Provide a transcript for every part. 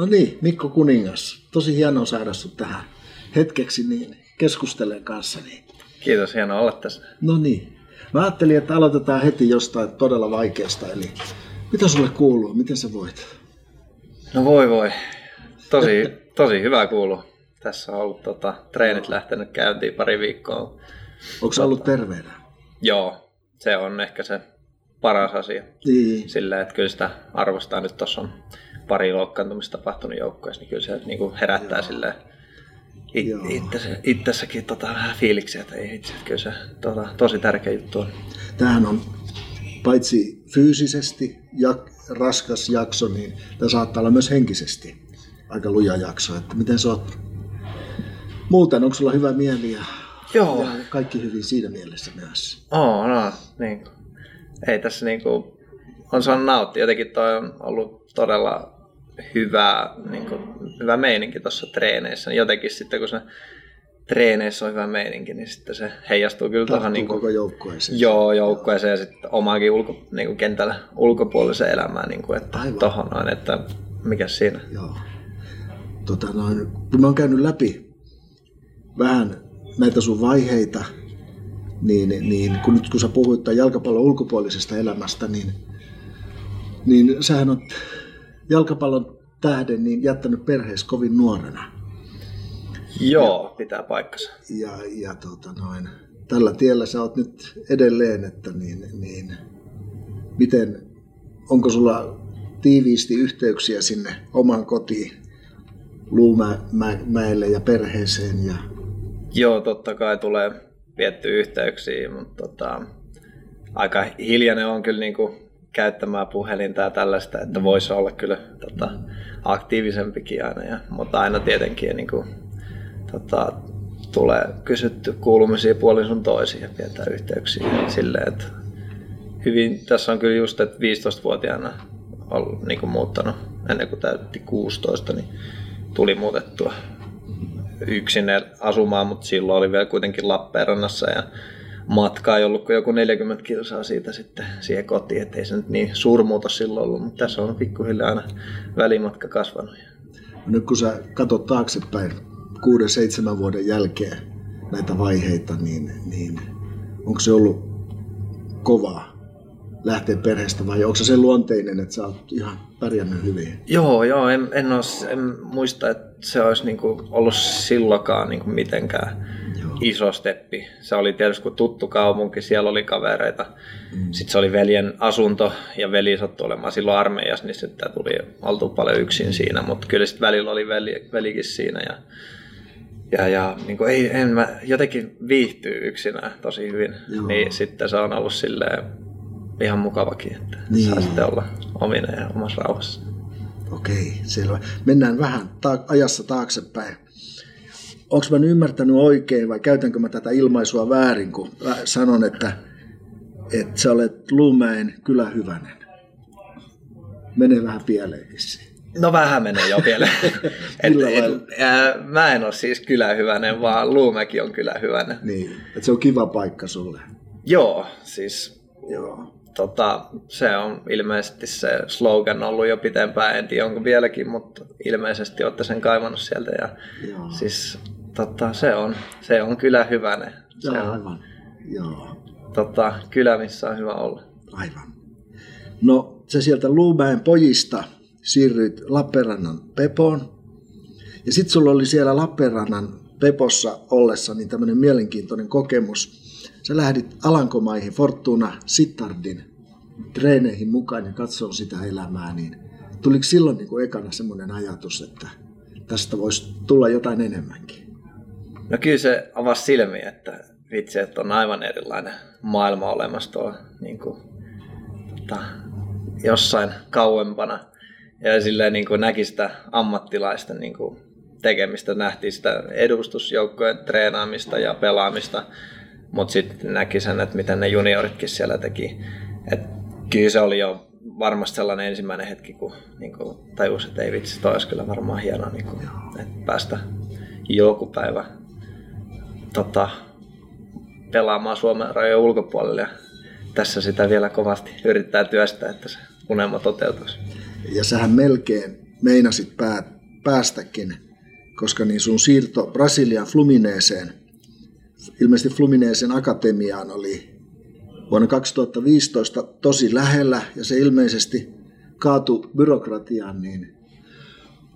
No niin, Mikko Kuningas. Tosi hienoa saada sinut tähän hetkeksi niin keskustelen kanssani. Kiitos, hienoa olla tässä. No niin. Mä ajattelin, että aloitetaan heti jostain todella vaikeasta. Eli mitä sulle kuuluu? Miten sä voit? No voi voi. Tosi, tosi hyvä kuuluu. Tässä on ollut tota, treenit lähtenyt käyntiin pari viikkoa. Onko tota, ollut terveenä? Joo, se on ehkä se paras asia. Niin. Silleen, että kyllä sitä arvostaa nyt tuossa on pari loukkaantumista tapahtunut joukkueessa, niin kyllä se niin kuin herättää Joo. silleen it, itse, itsessäkin tota, vähän fiiliksiä, että ei itse, kyllä se tota, tosi tärkeä juttu on. Tämähän on paitsi fyysisesti ja raskas jakso, niin tämä saattaa olla myös henkisesti aika luja jakso. Että miten sä oot muuten, onko sulla hyvä mieli ja, Joo. ja kaikki hyvin siinä mielessä myös? Oo, no, niin. Ei tässä niinku, on saanut nauttia. Jotenkin toi on ollut todella hyvä, niin kuin, hyvä meininki tuossa treeneissä. Jotenkin sitten kun se treeneissä on hyvä meininki, niin sitten se heijastuu kyllä tuohon niin koko joukkueeseen. Joo, joukkueeseen ja sitten omaakin ulko, niin kuin kentällä ulkopuoliseen elämään, niin kuin, että Aivan. tohon noin, että mikä siinä. Joo. Tota noin, kun mä oon käynyt läpi vähän näitä sun vaiheita, niin, niin kun nyt kun sä puhuit jalkapallon ulkopuolisesta elämästä, niin, niin sähän on jalkapallon tähden niin jättänyt perheessä kovin nuorena. Joo, pitää paikkansa. Ja, ja tota noin, tällä tiellä sä oot nyt edelleen, että niin, niin miten, onko sulla tiiviisti yhteyksiä sinne omaan kotiin Luumäelle ja perheeseen? Ja... Joo, totta kai tulee vietty yhteyksiä, mutta tota, aika hiljainen on kyllä niin kuin käyttämään puhelinta ja tällaista, että voisi olla kyllä tota, aktiivisempikin aina, ja, mutta aina tietenkin niin kuin, tota, tulee kysytty kuulumisia puolin sun toisiin ja pidetään yhteyksiä. Silleen, että hyvin, tässä on kyllä just, että 15-vuotiaana ollut niin kuin muuttanut. Ennen kuin täytti 16, niin tuli muutettua yksin asumaan, mutta silloin oli vielä kuitenkin Lappeenrannassa ja matkaa ei ollut kuin joku 40 kilsaa siitä sitten siihen kotiin, ettei se nyt niin suurmuutos silloin ollut, mutta tässä on pikkuhiljaa aina välimatka kasvanut. Nyt kun sä katsot taaksepäin kuuden, seitsemän vuoden jälkeen näitä vaiheita, niin, niin onko se ollut kovaa lähteä perheestä vai onko se sen luonteinen, että sä oot ihan pärjännyt hyvin? Joo, joo, en, en, os, en muista, että se olisi niinku ollut silloinkaan niinku mitenkään. Iso steppi. Se oli tietysti kun tuttu kaupunki, siellä oli kavereita. Mm. Sitten se oli veljen asunto ja veli sattui olemaan silloin armeijassa, niin sitten tuli oltu paljon yksin siinä, mutta kyllä sitten välillä oli veli, velikin siinä ja ja, ja niin kuin ei, en mä jotenkin viihtyy yksinään tosi hyvin, Joo. niin sitten se on ollut silleen ihan mukavakin, että niin. saa sitten olla ominen ja omassa rauhassa. Okei, selvä. Mennään vähän ta- ajassa taaksepäin. Onko mä ymmärtänyt oikein vai käytänkö mä tätä ilmaisua väärin, kun mä sanon, että, että sä olet Luumäen kylähyvänen? Menee vähän pieleen vissiin. No vähän menee jo vielä. et, et, ää, mä en ole siis kylähyvänen, vaan Luumäki on kylähyvänen. Niin, että se on kiva paikka sulle. Joo, siis Joo. Tota, se on ilmeisesti se slogan ollut jo pitempään, en tiedä onko vieläkin, mutta ilmeisesti olette sen kaivannut sieltä. Ja Joo. siis tota, se, on, se on kyllä hyvänen. Se Joo, on aivan. Joo, tota, kylä, missä on hyvä olla. aivan. No, se sieltä Luumäen pojista siirryit Lappeenrannan Pepoon. Ja sitten sulla oli siellä Lappeenrannan Pepossa ollessa niin tämmöinen mielenkiintoinen kokemus. Sä lähdit Alankomaihin Fortuna Sittardin treeneihin mukaan ja katsoa sitä elämää, niin tuliko silloin niin kuin ekana semmoinen ajatus, että tästä voisi tulla jotain enemmänkin? No kyllä se avasi silmiä, että vitsi, että on aivan erilainen maailma olemassa tuolla niin kuin, tota, jossain kauempana. Ja silleen niin kuin näki sitä ammattilaisten niin kuin tekemistä, nähtiin sitä edustusjoukkojen treenaamista ja pelaamista, mutta sitten näki sen, että miten ne junioritkin siellä teki. Et kyllä se oli jo varmasti sellainen ensimmäinen hetki, kun niin kuin tajusi, että ei vitsi, toi olisi kyllä varmaan hienoa, niin kuin, että päästä joku päivä tota, pelaamaan Suomen rajojen ulkopuolelle. Ja tässä sitä vielä kovasti yrittää työstää, että se unelma toteutuisi. Ja sähän melkein meinasit pää, päästäkin, koska niin sun siirto Brasilian Flumineeseen, ilmeisesti Flumineeseen akatemiaan oli vuonna 2015 tosi lähellä ja se ilmeisesti kaatu byrokratiaan, niin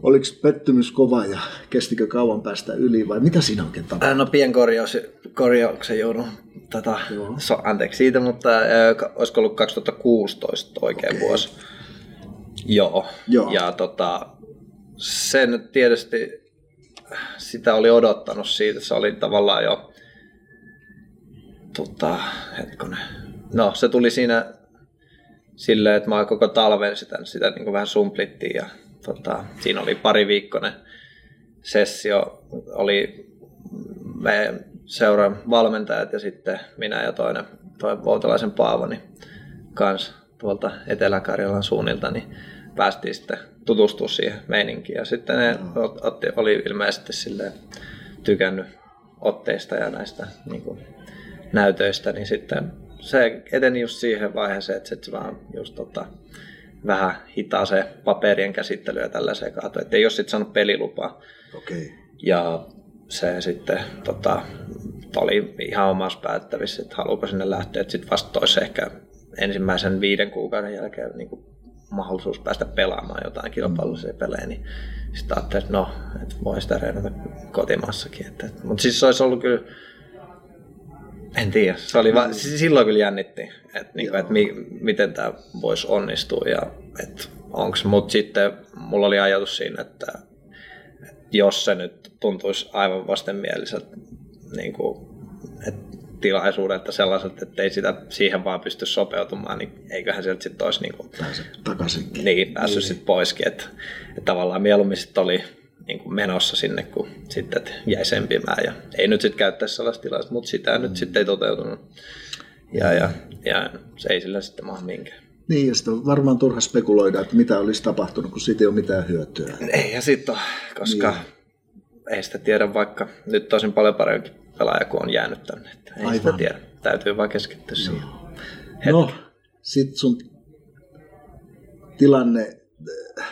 oliko pettymys kova ja kestikö kauan päästä yli vai mitä siinä oikein tapahtui? No pien korjaus, korjauksen joudun, tota, so, anteeksi siitä, mutta äh, olisiko ollut 2016 oikein okay. vuosi. Joo. Joo. Ja tota, sen tietysti sitä oli odottanut siitä, se oli tavallaan jo tota, hetkonen. No, se tuli siinä silleen, että mä koko talven sitä, sitä niin kuin vähän sumplittiin ja tota, siinä oli pari viikkoinen sessio. Oli me seuran valmentajat ja sitten minä ja toinen, toinen Voutalaisen Paavo niin kans tuolta Etelä-Karjalan suunnilta, niin päästiin sitten tutustua siihen meininkiin. Ja sitten ne otti, oli ilmeisesti silleen tykännyt otteista ja näistä niin kuin, näytöistä, niin sitten se eteni just siihen vaiheeseen, että se vaan just tota, vähän hitaaseen paperien käsittelyä ja tällaiseen kaatu, että ei ole sitten saanut pelilupaa. Okay. Ja se sitten tota, oli ihan omassa päättävissä, että haluuko sinne lähteä, että sitten vasta toisi ehkä ensimmäisen viiden kuukauden jälkeen niin kuin mahdollisuus päästä pelaamaan jotain kilpailullisia pelejä, niin sitten ajattelin, että no, että voi sitä reenata kotimaassakin. Että, mutta siis se olisi ollut kyllä en tiedä. Se oli va- silloin kyllä jännitti, että, niin että mi- miten tämä voisi onnistua. Ja, että onks, mutta sitten mulla oli ajatus siinä, että, että jos se nyt tuntuisi aivan vastenmieliseltä niin kuin, että tilaisuudelta sellaiset, että ei sitä siihen vaan pysty sopeutumaan, niin eiköhän sieltä sitten olisi niin takaisinkin. Niin, päässyt niin. sitten poiskin. Että, että tavallaan mieluummin sitten oli niin kuin menossa sinne, kun sitten jäi sempimään. Ja ei nyt sitten käyttää sellaista tilasta, mutta sitä mm. nyt sitten ei toteutunut. Ja, ja, ja se ei sillä sitten maa minkään. Niin, ja sitten on varmaan turha spekuloida, että mitä olisi tapahtunut, kun siitä ei ole mitään hyötyä. Ei, ja sitten koska niin. ei sitä tiedä, vaikka nyt tosin paljon parempi pelaaja, kun on jäänyt tänne. Että ei Aivan. sitä tiedä. Täytyy vaan keskittyä Joo. siihen. Hetki. No, sitten sun tilanne äh,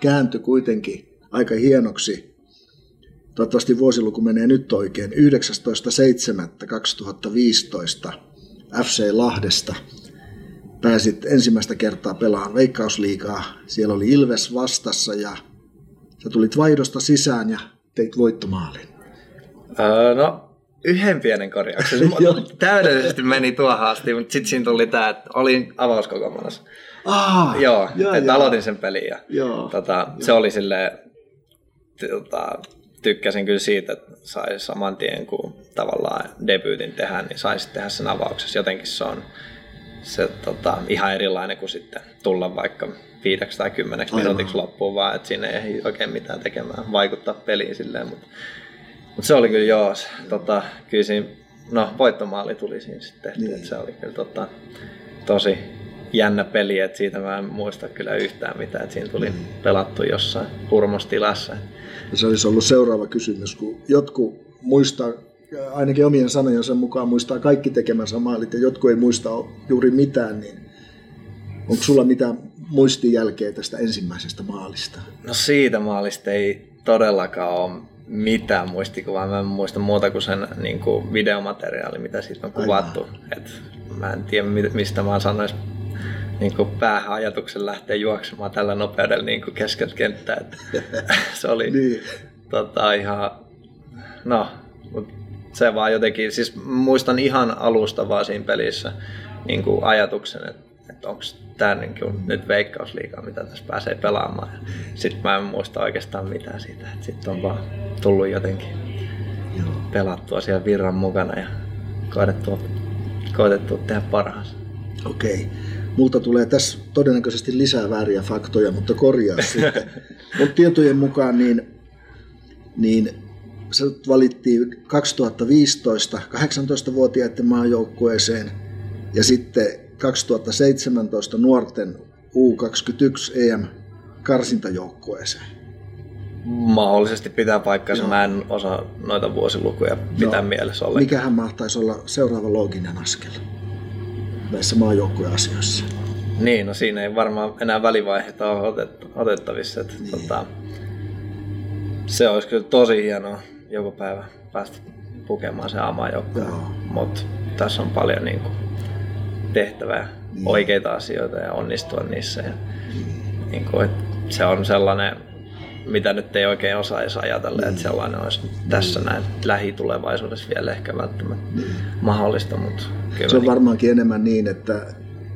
kääntyi kuitenkin aika hienoksi. Toivottavasti vuosiluku menee nyt oikein. 19.7.2015 FC Lahdesta pääsit ensimmäistä kertaa pelaamaan Veikkausliigaa. Siellä oli Ilves vastassa ja sä tulit vaihdosta sisään ja teit voittomaalin. Öö, no, yhden pienen korjauksen. Täydellisesti meni tuohon asti, mutta sitten siinä tuli tämä, että olin avauskokoonpanossa. Ah, joo, joo, että joo. aloitin sen pelin ja joo, tota, joo. se oli silleen, tota, tykkäsin kyllä siitä, että sai saman tien kun tavallaan debyytin tehdä, niin saisi tehdä sen avauksessa. Jotenkin se on se, tota, ihan erilainen kuin sitten tulla vaikka viideksi tai kymmeneksi Aivan. minuutiksi loppuun, vaan että siinä ei oikein mitään tekemään, vaikuttaa peliin silleen, mutta, mutta se oli kyllä joo, tota, kyllä siinä, no voittomaali tuli siinä sitten tehty, niin. että se oli kyllä tota, tosi jännä peli, että siitä mä en muista kyllä yhtään mitään, että siinä tuli mm. pelattu jossain hurmostilassa. Ja se olisi ollut seuraava kysymys, kun jotkut muistaa, ainakin omien sanojensa mukaan muistaa kaikki tekemänsä maalit ja jotkut ei muista juuri mitään, niin onko sulla mitään muistijälkeä tästä ensimmäisestä maalista? No siitä maalista ei todellakaan ole mitään muistikuvaa. Mä en muista muuta kuin sen niin kuin videomateriaali, mitä siitä on kuvattu. Et mä en tiedä, mistä mä sanoisin niin kuin pääajatuksen lähteä juoksemaan tällä nopeudella niin kuin keskellä kenttää. Että se oli niin. tota, ihan, no, se vaan jotenkin, siis muistan ihan alusta vaan siinä pelissä niin kuin ajatuksen, että, että onko tämä niin nyt veikkausliikaa, mitä tässä pääsee pelaamaan. Sitten mä en muista oikeastaan mitään siitä, että sitten on vaan tullut jotenkin Joo. pelattua siellä virran mukana ja koetettua, koetettua tehdä parhaansa. Okei. Okay. Multa tulee tässä todennäköisesti lisää vääriä faktoja, mutta korjaa sitten. Mutta tietojen mukaan niin, niin se valittiin 2015 18-vuotiaiden maajoukkueeseen ja sitten 2017 nuorten U21 EM karsintajoukkueeseen. Mahdollisesti pitää paikkansa. Joo. Mä en osaa noita vuosilukuja pitää no, mielessä ollenkaan. Mikähän mahtaisi olla seuraava looginen askel? Näissä maajoukkueasioissa? Niin, no siinä ei varmaan enää välivaiheita ole otettavissa. Että, niin. tota, se olisi kyllä tosi hienoa joku päivä päästä pukemaan se amajoukkoon. Mutta tässä on paljon niin kuin, tehtävää, niin. oikeita asioita ja onnistua niissä. Ja, niin. Niin kuin, että se on sellainen, mitä nyt ei oikein edes ajatella, niin. että sellainen olisi niin. tässä näin lähitulevaisuudessa vielä ehkä välttämättä niin. mahdollista. Mutta kyllä se on niin. varmaankin enemmän niin, että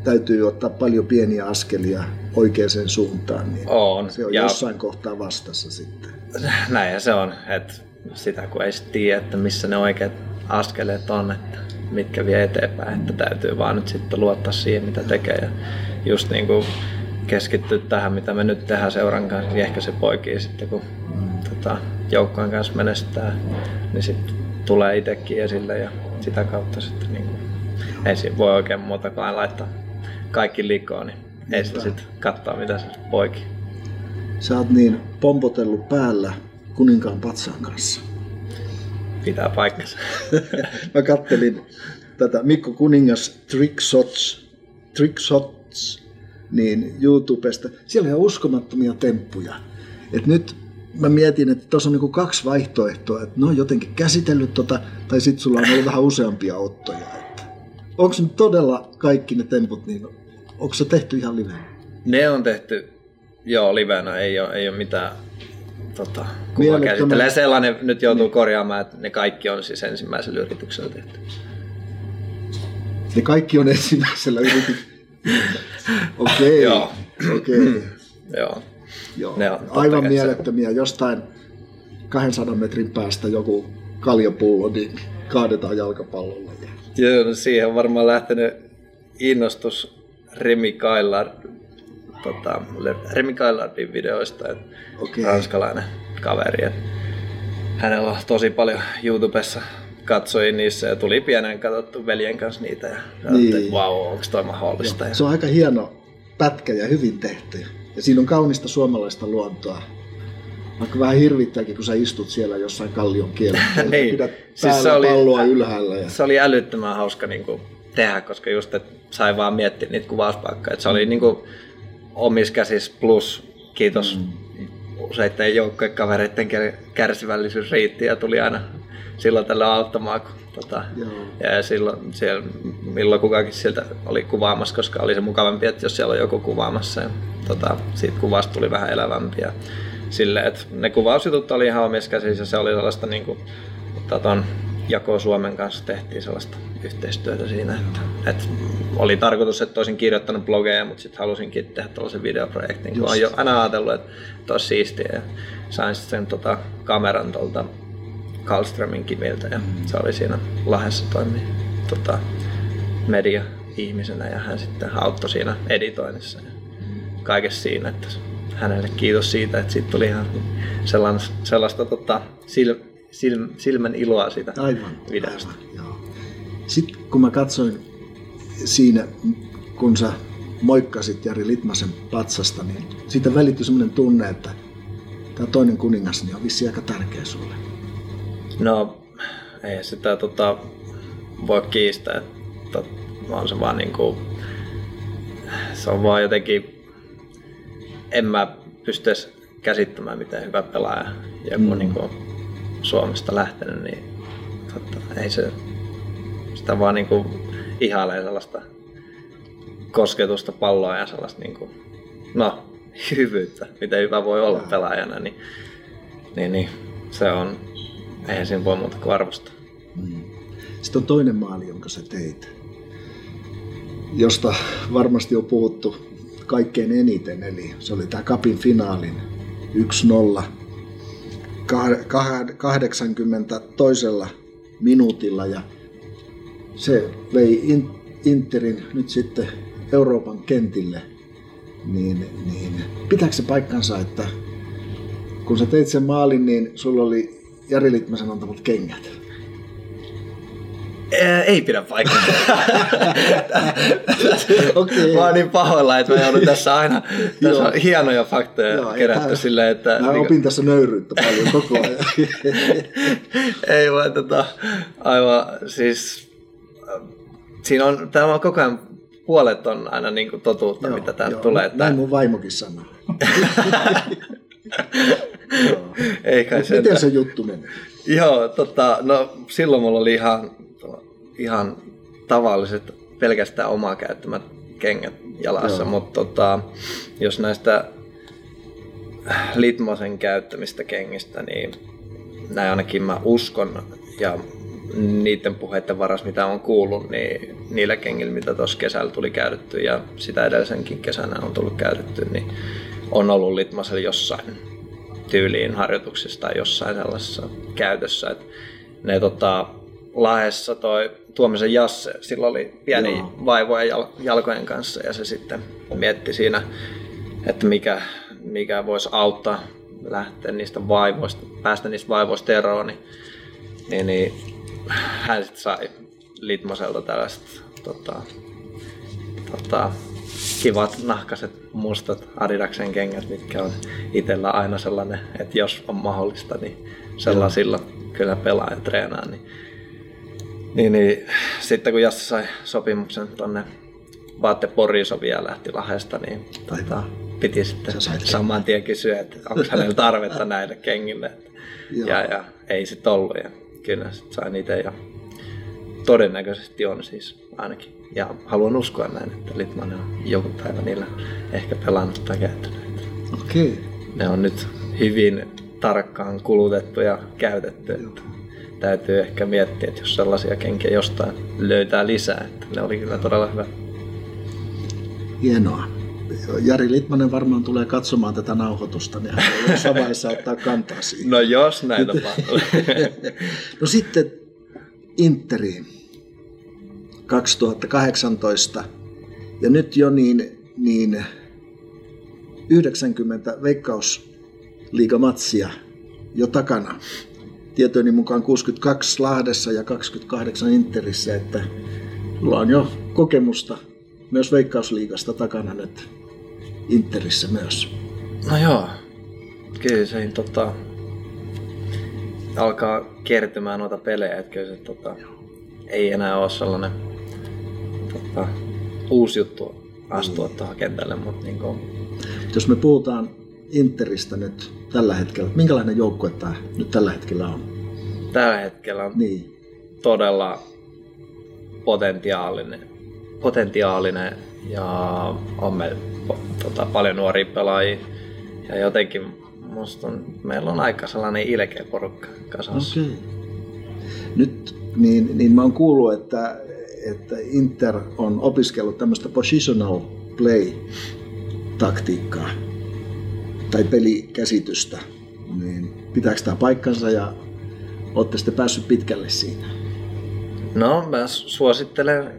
täytyy ottaa paljon pieniä askelia oikeaan suuntaan, niin on. se on ja jossain kohtaa vastassa sitten. Näin se on, että sitä kun ei tiedä, että missä ne oikeat askeleet on, että mitkä vie eteenpäin, että täytyy vaan nyt sitten luottaa siihen, mitä tekee. Ja just niin kuin keskittyä tähän, mitä me nyt tehdään seuran kanssa, niin ehkä se poikii sitten, kun mm. tota, joukkojen kanssa menestää, niin sitten tulee itsekin esille ja sitä kautta sitten niin kuin, ei siinä voi oikein muutakaan laittaa kaikki likoon, niin ei sitä sitten katsoa, mitä se poikii. Sä oot niin pompotellut päällä kuninkaan patsaan kanssa. Pitää paikkansa. Mä kattelin tätä Mikko Kuningas Trickshots, Trickshots niin YouTubesta. Siellä on uskomattomia temppuja. Et nyt mä mietin, että tuossa on niinku kaksi vaihtoehtoa, että ne on jotenkin käsitellyt tota, tai sitten sulla on ollut vähän useampia ottoja. Onko nyt todella kaikki ne temput, niin onko se tehty ihan livenä? Ne on tehty, joo, livenä, ei ole, ei ole mitään tota, kuvakäsittelyä. Sellainen nyt joutuu niin. korjaamaan, että ne kaikki on siis ensimmäisellä yrityksellä tehty. Ne kaikki on ensimmäisellä yrityksellä. Okei. Joo. Okei. Joo. Joo. Ne on Aivan mielettömiä. Jostain 200 metrin päästä joku kaljapullo, niin kaadetaan jalkapallolla. Joo, no siihen on varmaan lähtenyt innostus Remi Kailard, tota, Remi Kailardin videoista, että okay. ranskalainen kaveri. Että hänellä on tosi paljon YouTubessa katsoi niissä ja tuli pienen katsottu veljen kanssa niitä ja niin. että vau, onko toi mahdollista. Se on aika hieno pätkä ja hyvin tehty. Ja siinä on kaunista suomalaista luontoa. Vaikka vähän hirvittääkin, kun sä istut siellä jossain kallion kielellä. niin. Pidät siis se oli, palloa ylhäällä. Ja... Se oli älyttömän hauska niin kuin, tehdä, koska just että sai vaan miettiä niitä kuvauspaikkoja. Että se oli niin kuin, omissa käsissä plus kiitos mm. useiden joukkojen kavereiden kärsivällisyys riitti ja tuli aina silloin tällä auttamaan, kun tota, ja silloin siellä, milloin kukakin sieltä oli kuvaamassa, koska oli se mukavampi, että jos siellä on joku kuvaamassa. Ja, tota, siitä kuvasta tuli vähän elävämpiä. Silleen, että ne kuvausjutut oli ihan omissa käsissä, se oli sellaista niin kuin, tota, Jako Suomen kanssa tehtiin sellaista yhteistyötä siinä. Että, että oli tarkoitus, että olisin kirjoittanut blogeja, mutta sitten halusinkin tehdä tällaisen videoprojektin, kun olen jo aina ajatellut, että olisi siistiä. Ja sain sitten sen tota, kameran tuolta Karlströmin kiviltä ja se oli siinä Lahdessa toimii tota, media-ihmisenä ja hän sitten auttoi siinä editoinnissa ja kaikessa siinä. Että hänelle kiitos siitä, että siitä tuli ihan sellaista, sellaista tota, sil, sil, silmän iloa siitä aivan, videosta. Aivan, joo. Sitten kun mä katsoin siinä, kun sä moikkasit Jari Litmasen patsasta, niin siitä välittyi sellainen tunne, että tämä toinen kuningas niin on vissi aika tärkeä sulle. No, ei sitä tota, voi kiistää. Että on se vaan niinku, se on vaan jotenkin, en mä pysty käsittämään, miten hyvä pelaaja joku mm. niinku Suomesta lähtenyt, niin tota, ei se, sitä vaan niinku ihailee sellaista kosketusta palloa ja sellaista niinku, no, hyvyyttä, miten hyvä voi olla pelaajana, niin, niin, niin se on Eihän siinä voi muuta kuin arvostaa. Mm. Sitten on toinen maali, jonka sä teit, josta varmasti on puhuttu kaikkein eniten, eli se oli tämä Kapin finaalin 1-0 80 toisella minuutilla ja se vei Interin nyt sitten Euroopan kentille, niin, niin pitääkö se paikkansa, että kun sä teit sen maalin, niin sulla oli Jari Litmasen antamat kengät? Ei pidä paikkaa. okay. Mä oon niin pahoilla, että mä joudun tässä aina, tässä on hienoja faktoja Joo, kerätty silleen, että... Mä niin opin tässä nöyryyttä paljon koko ajan. ei vaan tota, aivan siis... Siinä on, tämä on koko ajan puolet on aina niin kuin totuutta, joo, mitä täältä joo, tulee. Näin mun vaimokin sanoo. Ei kai Miten se juttu menee? Joo, tota, no silloin mulla oli ihan, ihan tavalliset pelkästään omaa käyttämät kengät jalassa, Joo. mutta tota, jos näistä Litmosen käyttämistä kengistä, niin näin ainakin mä uskon ja niiden puheiden varas, mitä on kuullut, niin niillä kengillä, mitä tuossa kesällä tuli käytetty ja sitä edellisenkin kesänä on tullut käytetty, niin on ollut Litmasella jossain tyyliin harjoituksissa tai jossain sellaisessa käytössä. että ne tota, Lahdessa toi Tuomisen Jasse, sillä oli pieni Joo. vaivoja jal- jalkojen kanssa ja se sitten mietti siinä, että mikä, mikä voisi auttaa lähteä niistä vaivoista, päästä niistä vaivoista eroon, niin, niin, niin hän sitten sai Litmoselta tällaiset tota, tota, kivat nahkaset mustat Adidaksen kengät, mitkä on itsellä aina sellainen, että jos on mahdollista, niin sellaisilla kyllä pelaa ja treenaa. Niin, niin, niin sitten kun Jassi sai sopimuksen tuonne Vaatte Porisovi ja lähti Lahesta, niin tota, piti sitten saman tien kysyä, että onko hänellä tarvetta näille kengille. ja, ja ei sitten ollut. Ja kyllä sitten sain niitä ja todennäköisesti on siis ainakin ja haluan uskoa näin, että Litman on joku päivä niillä ehkä pelannut tai käyttänyt. Okei. Okay. Ne on nyt hyvin tarkkaan kulutettu ja käytetty. Että täytyy ehkä miettiä, että jos sellaisia kenkiä jostain löytää lisää. Että ne oli kyllä todella hyvä. Hienoa. Jari Litmanen varmaan tulee katsomaan tätä nauhoitusta, niin hän voi jossain vaiheessa ottaa kantaa siihen. No jos näin tapahtuu. no sitten Interiin 2018 ja nyt jo niin, niin 90 veikkausliigamatsia jo takana. Tietojeni mukaan 62 Lahdessa ja 28 Interissä, että mulla on jo kokemusta myös veikkausliigasta takana nyt Interissä myös. No joo, kyllä se tota, alkaa kertymään noita pelejä, että kyllä se tota, ei enää ole sellainen tota, uusi juttu astua mm. tuohon kentälle. Mutta niin kuin... Jos me puhutaan Interistä nyt tällä hetkellä, minkälainen joukkue tämä nyt tällä hetkellä on? Tällä hetkellä on niin. todella potentiaalinen, potentiaalinen ja on me, tota, paljon nuoria pelaajia. Ja jotenkin musta on, meillä on aika sellainen ilkeä porukka kasassa. Okay. Nyt niin, niin mä oon kuullut, että että Inter on opiskellut tämmöistä positional play-taktiikkaa tai pelikäsitystä. Niin pitääkö tämä paikkansa ja olette sitten päässyt pitkälle siinä? No, mä suosittelen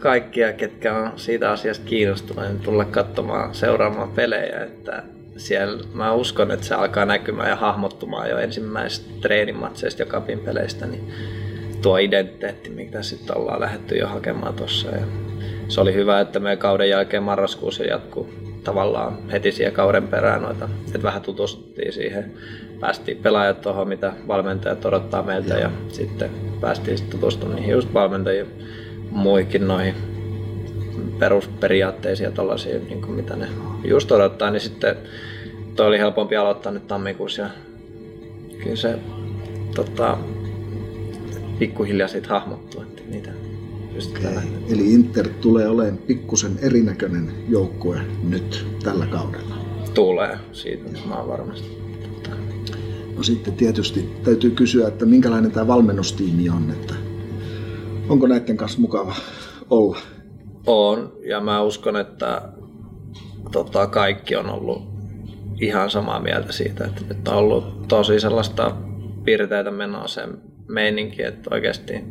kaikkia, ketkä on siitä asiasta kiinnostuneet, niin tulla katsomaan, seuraamaan pelejä. Että siellä mä uskon, että se alkaa näkymään ja hahmottumaan jo ensimmäisistä treenimatseista ja kapin peleistä. Niin tuo identiteetti, mitä sitten ollaan lähdetty jo hakemaan tuossa. se oli hyvä, että meidän kauden jälkeen marraskuussa jatkuu tavallaan heti siihen kauden perään noita, että vähän tutustuttiin siihen. Päästiin pelaajat tuohon, mitä valmentajat odottaa meiltä ja sitten päästiin tutustumaan niihin just valmentajien muihin noihin perusperiaatteisiin ja tollaisiin, niin kuin mitä ne just odottaa, niin sitten toi oli helpompi aloittaa nyt tammikuussa ja kyllä se tota, pikkuhiljaa siitä hahmottua, että niitä okay. Eli Inter tulee olemaan pikkusen erinäköinen joukkue nyt tällä kaudella. Tulee, siitä mä oon varmasti. No sitten tietysti täytyy kysyä, että minkälainen tämä valmennustiimi on, että onko näiden kanssa mukava olla? On, ja mä uskon, että tota, kaikki on ollut ihan samaa mieltä siitä, että nyt on ollut tosi sellaista pirteitä menoa sen meininki, että oikeasti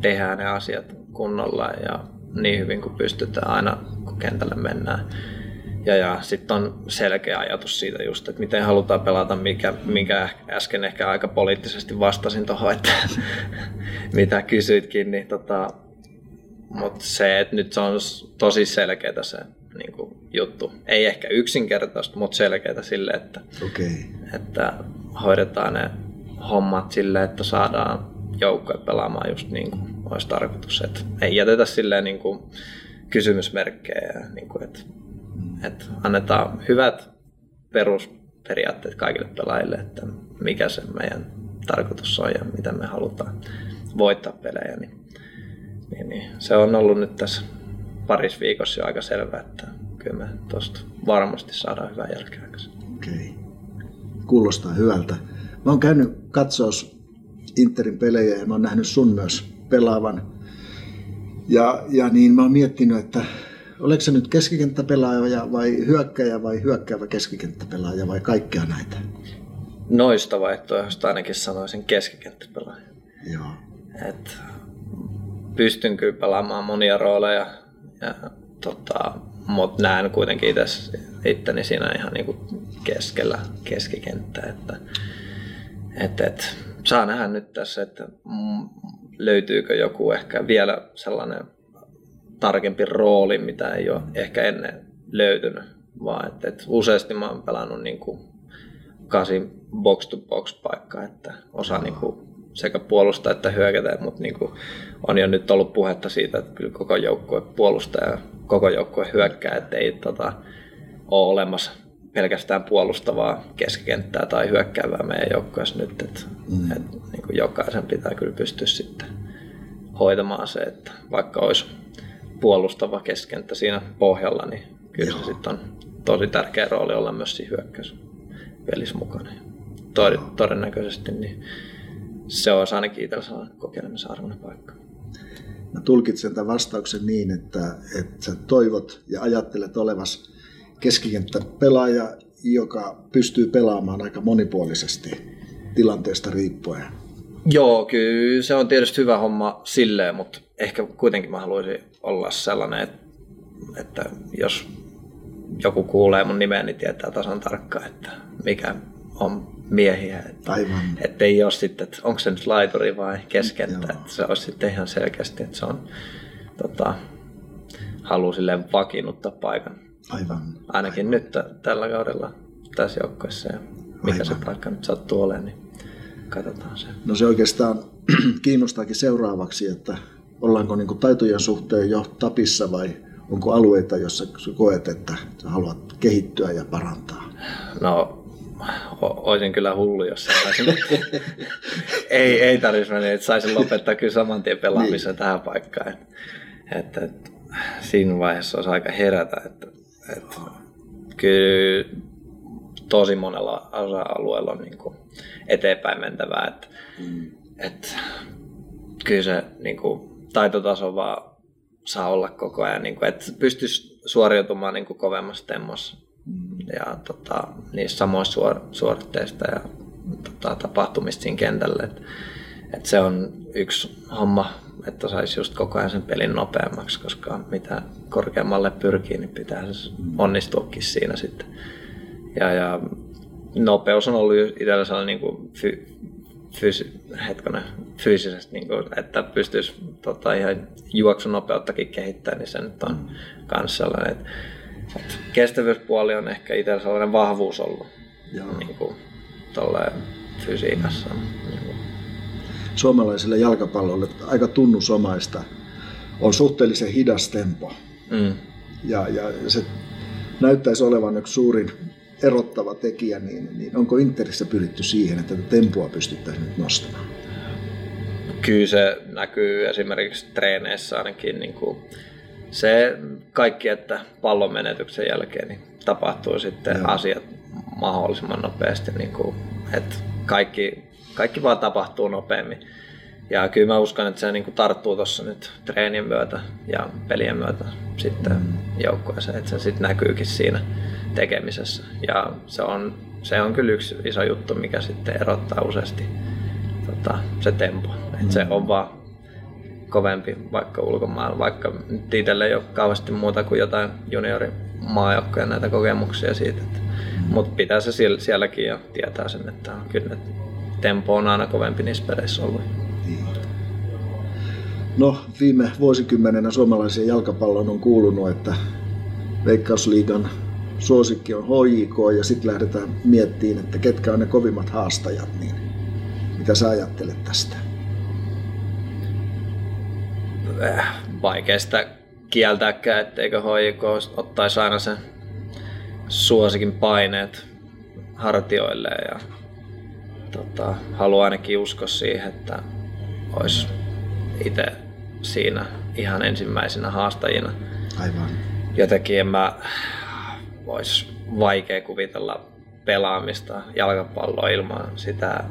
tehdään ne asiat kunnolla ja niin hyvin kuin pystytään aina, kun kentälle mennään. Ja, ja sitten on selkeä ajatus siitä just, että miten halutaan pelata, mikä, minkä äsken ehkä aika poliittisesti vastasin tuohon, että mitä kysyitkin, niin tota, mutta se, että nyt se on tosi selkeä se niin kuin, juttu. Ei ehkä yksinkertaista, mutta selkeää sille, että, okay. että hoidetaan ne hommat sille, että saadaan joukkoja pelaamaan just niin kuin olisi tarkoitus. Että ei jätetä silleen niin kuin kysymysmerkkejä. Niin kuin, että, että annetaan hyvät perusperiaatteet kaikille pelaajille, että mikä se meidän tarkoitus on ja mitä me halutaan voittaa pelejä. Niin, niin, niin se on ollut nyt tässä parissa viikossa jo aika selvää, että kyllä me tuosta varmasti saadaan hyvää jälkeä. Okei. Kuulostaa hyvältä. Mä oon käynyt katsoos Interin pelejä ja mä oon nähnyt sun myös pelaavan. Ja, ja niin mä oon miettinyt, että oliko se nyt keskikenttäpelaaja vai hyökkäjä vai hyökkäävä keskikenttäpelaaja vai kaikkea näitä? Noista vaihtoehdoista ainakin sanoisin keskikenttäpelaaja. Joo. Et pystyn kyllä pelaamaan monia rooleja, ja, tota, mutta näen kuitenkin itse, itteni siinä ihan niinku keskellä keskikenttää. Että, et, et, saa nähdä nyt tässä, että löytyykö joku ehkä vielä sellainen tarkempi rooli, mitä ei ole ehkä ennen löytynyt, vaan että, että useasti mä oon pelannut niin kuin kasi box to box paikka, että osa niin kuin sekä puolustaa että hyökätä, mutta niin kuin on jo nyt ollut puhetta siitä, että kyllä koko joukkue puolustaa ja koko joukkue hyökkää, että ei tota, ole olemassa pelkästään puolustavaa keskikenttää tai hyökkäävää meidän joukkueessa nyt, että, mm. että niin kuin jokaisen pitää kyllä pystyä sitten hoitamaan se, että vaikka olisi puolustava keskenttä siinä pohjalla, niin kyllä Joo. se sitten on tosi tärkeä rooli olla myös siinä hyökkäyspelissä mukana. Tod- todennäköisesti niin se on ainakin itsellä kokeilemisen arvoinen paikka. Mä tulkitsen tämän vastauksen niin, että, että sä toivot ja ajattelet olevas keskikenttäpelaaja, joka pystyy pelaamaan aika monipuolisesti tilanteesta riippuen. Joo, kyllä se on tietysti hyvä homma silleen, mutta ehkä kuitenkin mä haluaisin olla sellainen, että, jos joku kuulee mun nimeä, niin tietää tasan tarkkaan, että mikä on miehiä. Että, Aivan. Että ei ole sitten, että onko se nyt laituri vai keskentä. Että se olisi sitten ihan selkeästi, että se on tota, halu silleen vakiinnuttaa paikan. Aivan. Ainakin Aivan. nyt t- tällä kaudella tässä joukkueessa ja mikä Aivan. se paikka nyt sattuu olemaan, niin katsotaan se. No se oikeastaan kiinnostaakin seuraavaksi, että ollaanko niin kuin taitojen suhteen jo tapissa vai onko alueita, joissa koet, että haluat kehittyä ja parantaa? No olisin kyllä hullu, jos saisin. ei, ei tarvitsisi mennä, että saisin lopettaa kyllä saman tien pelaamisen niin. tähän paikkaan. Että, että, että, siinä vaiheessa olisi aika herätä. Että, että, kyllä tosi monella osa-alueella on niin kuin eteenpäin mentävää. Että, mm. että, kyllä se niin kuin, taitotaso vaan saa olla koko ajan, niin kuin, että pystyisi suoriutumaan niin kuin kovemmassa temmossa ja tota, niistä samoista suor- suoritteista ja tota, tapahtumista siinä kentällä. Et, et se on yksi homma, että saisi just koko ajan sen pelin nopeammaksi, koska mitä korkeammalle pyrkii, niin pitää onnistuakin siinä sitten. Ja, ja nopeus on ollut itsellä sellainen niin kuin fy, fysi, hetkonen, fyysisesti, niin kuin, että pystyisi tota, ihan juoksunopeuttakin kehittämään, niin se nyt on myös sellainen, että et kestävyyspuoli on ehkä itsellä sellainen vahvuus ollut Niin kuin, fysiikassa. Niin kuin. Suomalaiselle jalkapallolle aika tunnusomaista on suhteellisen hidas tempo. Mm. Ja, ja se näyttäisi olevan yksi suurin erottava tekijä, niin, niin onko Interissä pyritty siihen, että tempoa pystyttäisiin nyt nostamaan? Kyllä se näkyy esimerkiksi treeneissä ainakin niin kuin se kaikki, että pallon menetyksen jälkeen niin tapahtuu sitten Joo. asiat mahdollisimman nopeasti. Niin kuin, että kaikki, kaikki vaan tapahtuu nopeammin. Ja kyllä mä uskon, että se niin kuin tarttuu tuossa nyt treenin myötä ja pelien myötä sitten mm. joukkueeseen, että se sitten näkyykin siinä tekemisessä. Ja se on, se on kyllä yksi iso juttu, mikä sitten erottaa useasti tota, se tempo. Mm. Että se on vaan kovempi vaikka ulkomailla, vaikka nyt itselle ei ole kauheasti muuta kuin jotain juniorimaajoukkoja näitä kokemuksia siitä. Mm. Mutta pitää se sielläkin jo tietää sen, että on kyllä tempo on aina kovempi niissä peleissä ollut. Niin. No, viime vuosikymmenenä suomalaisen jalkapallon on kuulunut, että Veikkausliigan suosikki on HJK ja sitten lähdetään miettimään, että ketkä on ne kovimmat haastajat, niin mitä sä ajattelet tästä? Äh, vaikea sitä kieltääkään, etteikö HJK ottaisi aina sen suosikin paineet hartioille ja tota, haluan ainakin uskoa siihen, että olisi itse siinä ihan ensimmäisenä haastajina. Aivan. Jotenkin en mä vois vaikea kuvitella pelaamista jalkapalloa ilman sitä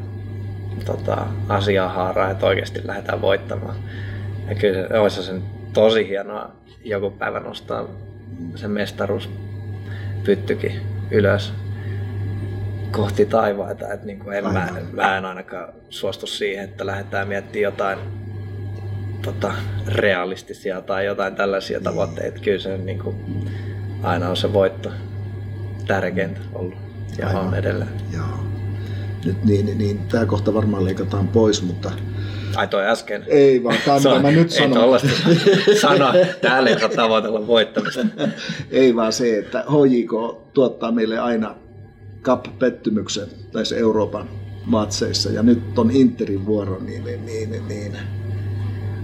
tota, asiahaaraa, että oikeasti lähdetään voittamaan. Ja kyllä olisi sen tosi hienoa joku päivä nostaa se mestaruuspyttykin ylös kohti taivaita. Että niin kuin en, mä, mä en ainakaan suostu siihen, että lähdetään miettimään jotain tota, realistisia tai jotain tällaisia tavoitteita. Kyllä se niin kuin, aina on se voitto tärkeintä ollut ja Aivan. on edelleen. Joo. Nyt niin, niin, niin tämä kohta varmaan leikataan pois, mutta Ai toi äsken. Ei vaan, tämä mitä mä nyt sanon. Ei sano, täällä ei saa tavoitella voittamista. ei vaan se, että HJK tuottaa meille aina cup-pettymyksen näissä Euroopan matseissa ja nyt on Interin vuoro, niin, niin, niin, niin.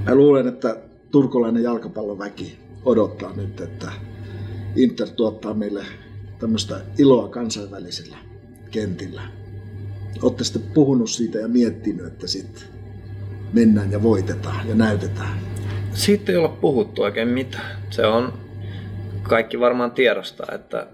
Mä luulen, että turkulainen jalkapalloväki odottaa nyt, että Inter tuottaa meille tämmöistä iloa kansainvälisillä kentillä. Olette sitten puhunut siitä ja miettinyt, että sitten mennään ja voitetaan ja näytetään. Siitä ei olla puhuttu oikein mitään. Se on, kaikki varmaan tiedostaa, että,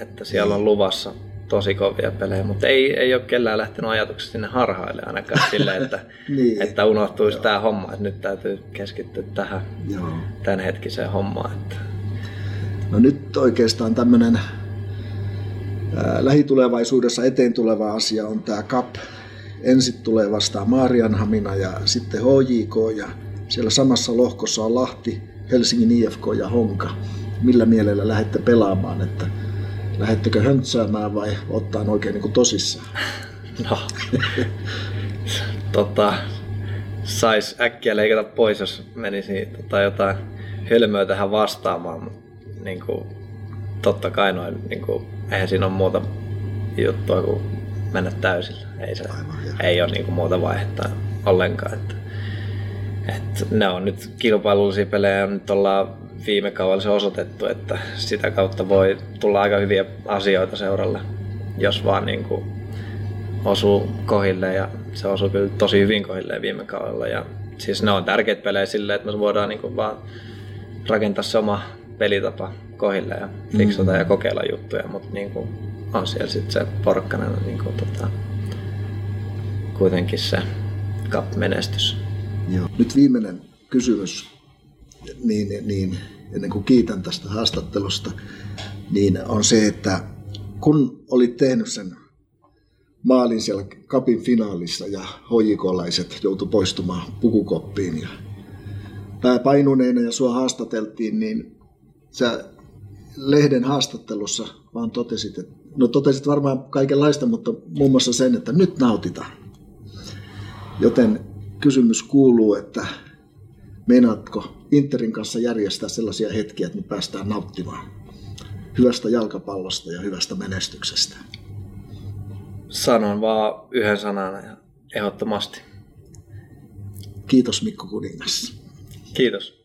että siellä on niin. luvassa tosi kovia pelejä, mutta ei, ei ole kellään lähtenyt ajatukset sinne harhaille ainakaan silleen, että, niin. että unohtuisi tämä homma, että nyt täytyy keskittyä tähän Joo. tämänhetkiseen hommaan. Että... No nyt oikeastaan tämmöinen lähitulevaisuudessa eteen tuleva asia on tämä CAP. Ensin tulee vastaan Maarianhamina ja sitten HJK ja siellä samassa lohkossa on Lahti, Helsingin IFK ja Honka. Millä mielellä lähdette pelaamaan, että lähettekö höntsäämään vai ottaa oikein niin kuin tosissaan? No, tota, sais äkkiä leikata pois, jos menisi tota, jotain hölmöä tähän vastaamaan, mutta niin kuin, totta kai noin, niin kuin, eihän siinä ole muuta juttua kuin mennä täysillä. Ei, se, Aivan, ei ole niin kuin, muuta vaihetta ollenkaan. Että, että ne on nyt kilpailullisia pelejä ja nyt ollaan viime kaudella se osoitettu, että sitä kautta voi tulla aika hyviä asioita seuralle, jos vaan niin kuin osuu kohille ja se osuu kyllä tosi hyvin kohille viime kaudella. Ja siis ne on tärkeitä pelejä silleen, että me voidaan niin kuin vaan rakentaa se oma pelitapa kohille ja fiksata mm. ja kokeilla juttuja, mutta niin kuin on siellä sitten se porkkana niin kuin tota, kuitenkin se cup-menestys. Joo. Nyt viimeinen kysymys, niin, niin ennen kuin kiitän tästä haastattelusta, niin on se, että kun olit tehnyt sen maalin siellä kapin finaalissa ja hojikolaiset joutu poistumaan pukukoppiin ja pääpainuneena ja sua haastateltiin, niin sä lehden haastattelussa vaan totesit, että, no totesit varmaan kaikenlaista, mutta muun muassa sen, että nyt nautitaan. Joten kysymys kuuluu, että meinaatko Interin kanssa järjestää sellaisia hetkiä, että me päästään nauttimaan hyvästä jalkapallosta ja hyvästä menestyksestä? Sanon vaan yhden sanan ja ehdottomasti. Kiitos Mikko Kuningas. Kiitos.